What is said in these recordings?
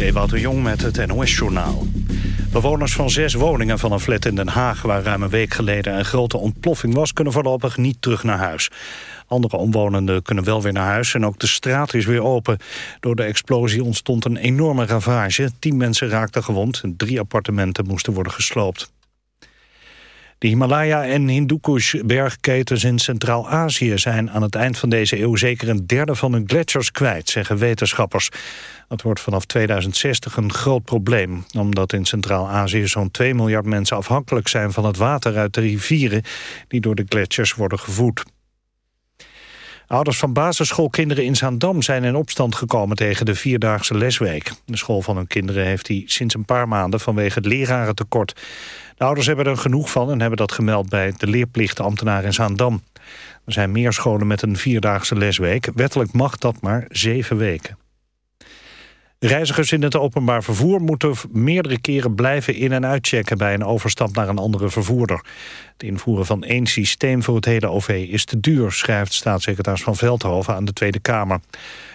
is de Jong met het NOS-journaal. Bewoners van zes woningen van een flat in Den Haag... waar ruim een week geleden een grote ontploffing was... kunnen voorlopig niet terug naar huis. Andere omwonenden kunnen wel weer naar huis en ook de straat is weer open. Door de explosie ontstond een enorme ravage. Tien mensen raakten gewond en drie appartementen moesten worden gesloopt. De Himalaya- en Hindukush-bergketens in Centraal-Azië... zijn aan het eind van deze eeuw zeker een derde van hun gletsjers kwijt, zeggen wetenschappers. Dat wordt vanaf 2060 een groot probleem... omdat in Centraal-Azië zo'n 2 miljard mensen afhankelijk zijn van het water uit de rivieren... die door de gletsjers worden gevoed. Ouders van basisschoolkinderen in Zaandam zijn in opstand gekomen tegen de vierdaagse lesweek. De school van hun kinderen heeft die sinds een paar maanden vanwege het lerarentekort. De ouders hebben er genoeg van en hebben dat gemeld bij de leerplichtambtenaar in Zaandam. Er zijn meer scholen met een vierdaagse lesweek. Wettelijk mag dat maar zeven weken. Reizigers in het openbaar vervoer moeten meerdere keren blijven in- en uitchecken bij een overstap naar een andere vervoerder. Het invoeren van één systeem voor het hele OV is te duur, schrijft staatssecretaris Van Veldhoven aan de Tweede Kamer.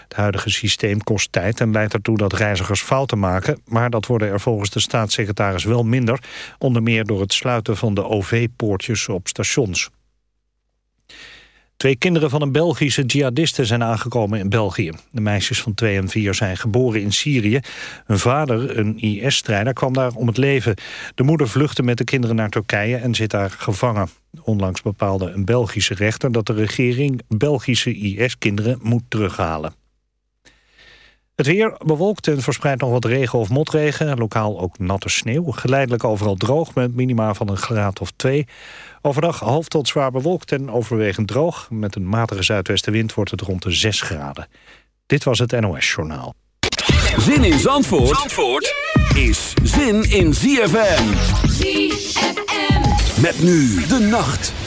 Het huidige systeem kost tijd en leidt ertoe dat reizigers fouten maken, maar dat worden er volgens de staatssecretaris wel minder, onder meer door het sluiten van de OV-poortjes op stations. Twee kinderen van een Belgische jihadiste zijn aangekomen in België. De meisjes van 2 en 4 zijn geboren in Syrië. Hun vader, een IS-strijder, kwam daar om het leven. De moeder vluchtte met de kinderen naar Turkije en zit daar gevangen. Onlangs bepaalde een Belgische rechter dat de regering Belgische IS-kinderen moet terughalen. Het weer bewolkt en verspreidt nog wat regen of motregen. Lokaal ook natte sneeuw. Geleidelijk overal droog met minima van een graad of twee. Overdag half tot zwaar bewolkt en overwegend droog. Met een matige zuidwestenwind wordt het rond de 6 graden. Dit was het NOS Journaal. Zin in Zandvoort, Zandvoort is zin in ZFM. ZFM. Met nu de nacht.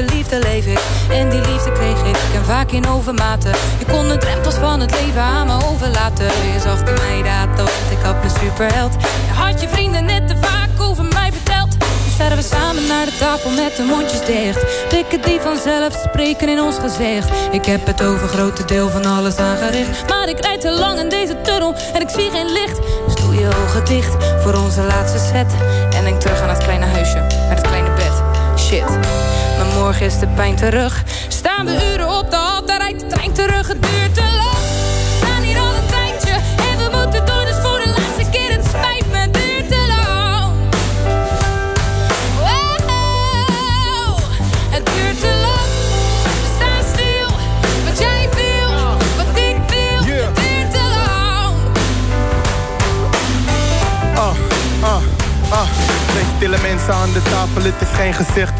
Je liefde leef ik. En die liefde kreeg ik, en vaak in overmaten. Je kon de drempels van het leven aan me overlaten. Je zag mij dat, want ik had mijn superheld. Je had je vrienden net te vaak over mij verteld. Nu staan we samen naar de tafel met de mondjes dicht. Blikken die vanzelf spreken in ons gezicht. Ik heb het over grote deel van alles aangericht. Maar ik rijd te lang in deze tunnel en ik zie geen licht. Dus doe je ogen dicht voor onze laatste set. is de pijn terug. Staan we uren op de hal, daar rijdt de trein terug. Het duurt te lang. We staan hier al een tijdje en we moeten doen dus voor de laatste keer het spijt me. Het duurt te lang. Wow, het duurt te lang. We staan stil, wat jij wil, wat ik wil. Het duurt te lang. Ah, ah, ah. Twee stille mensen aan de tafel, het is geen gezicht.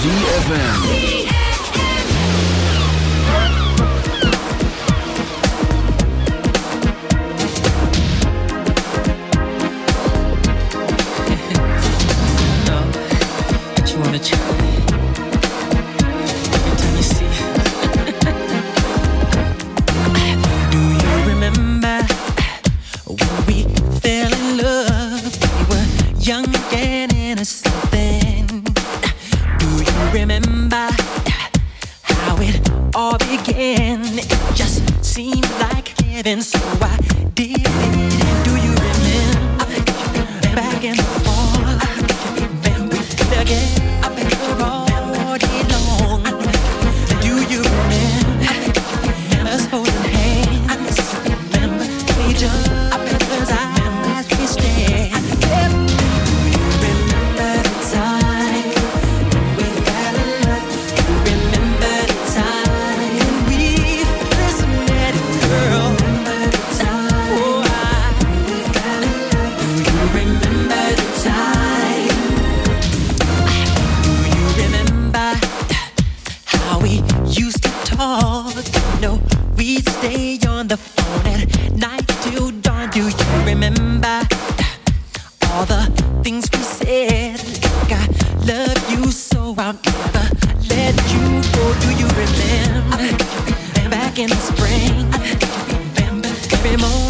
ZFM. driving so I moment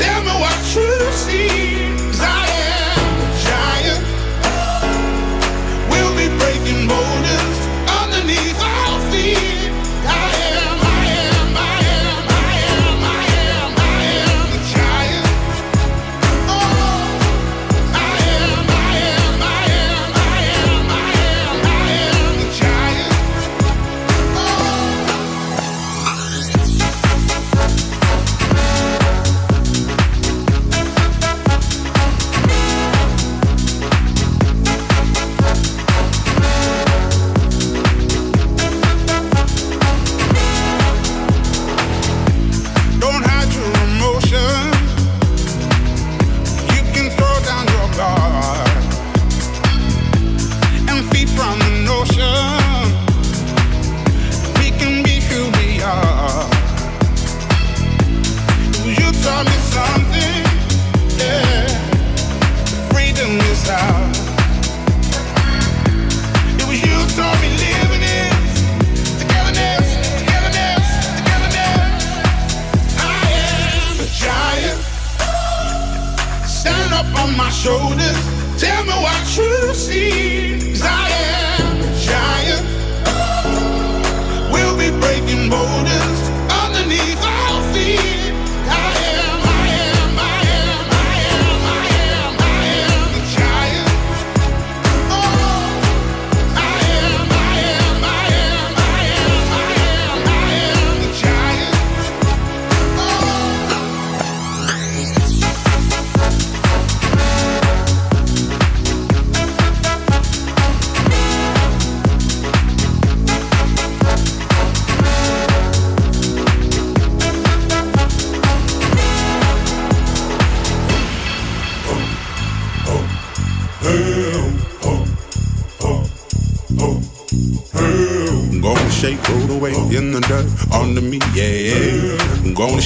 Tell me what you see.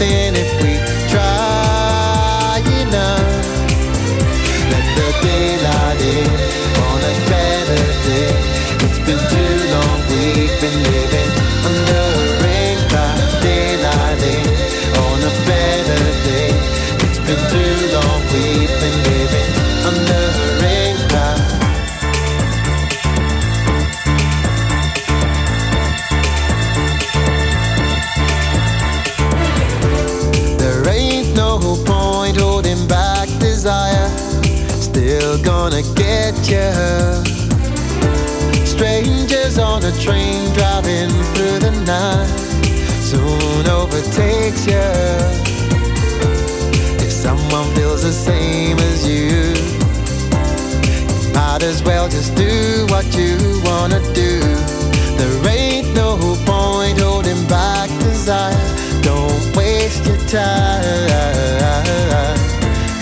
nothing if we try. desire. Still gonna get you. Strangers on a train driving through the night. Soon overtakes you. If someone feels the same as you, you might as well just do what you wanna do. There ain't no point holding back desire. Don't waste your time.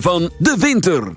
van de winter.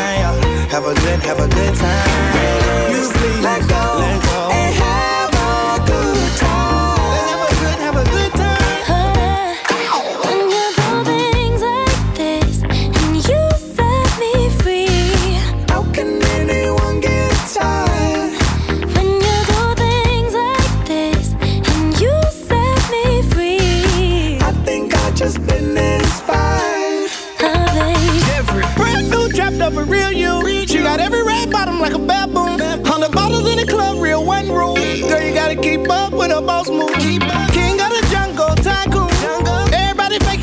have a good, have a good time. Music, let go. Let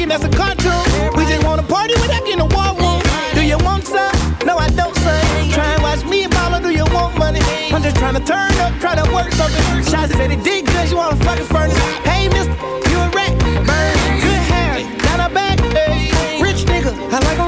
thinking that's a cartoon. We just wanna party without getting a war room. Do you want some? No, I don't, son. Try and watch me and Bala, do you want money? I'm just trying to turn up, try to work something. Shots said it did good, you wanna fucking furnace. Hey, mister, you a rat, burn. Good hair, down her back, hey. Rich nigga, I like a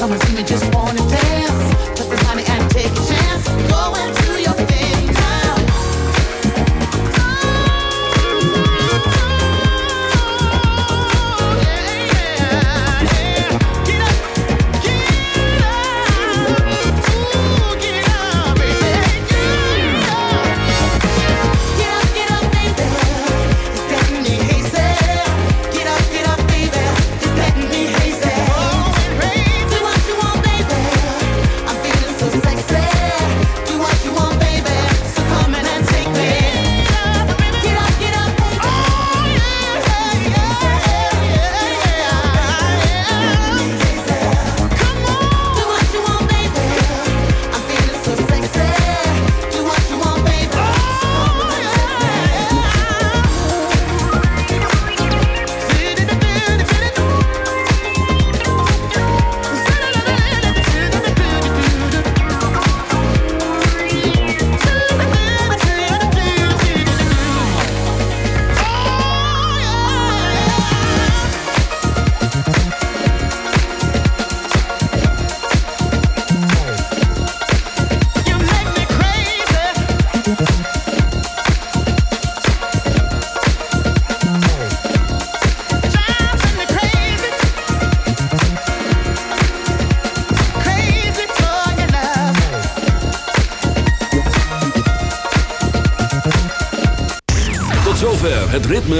come and see me, just wanna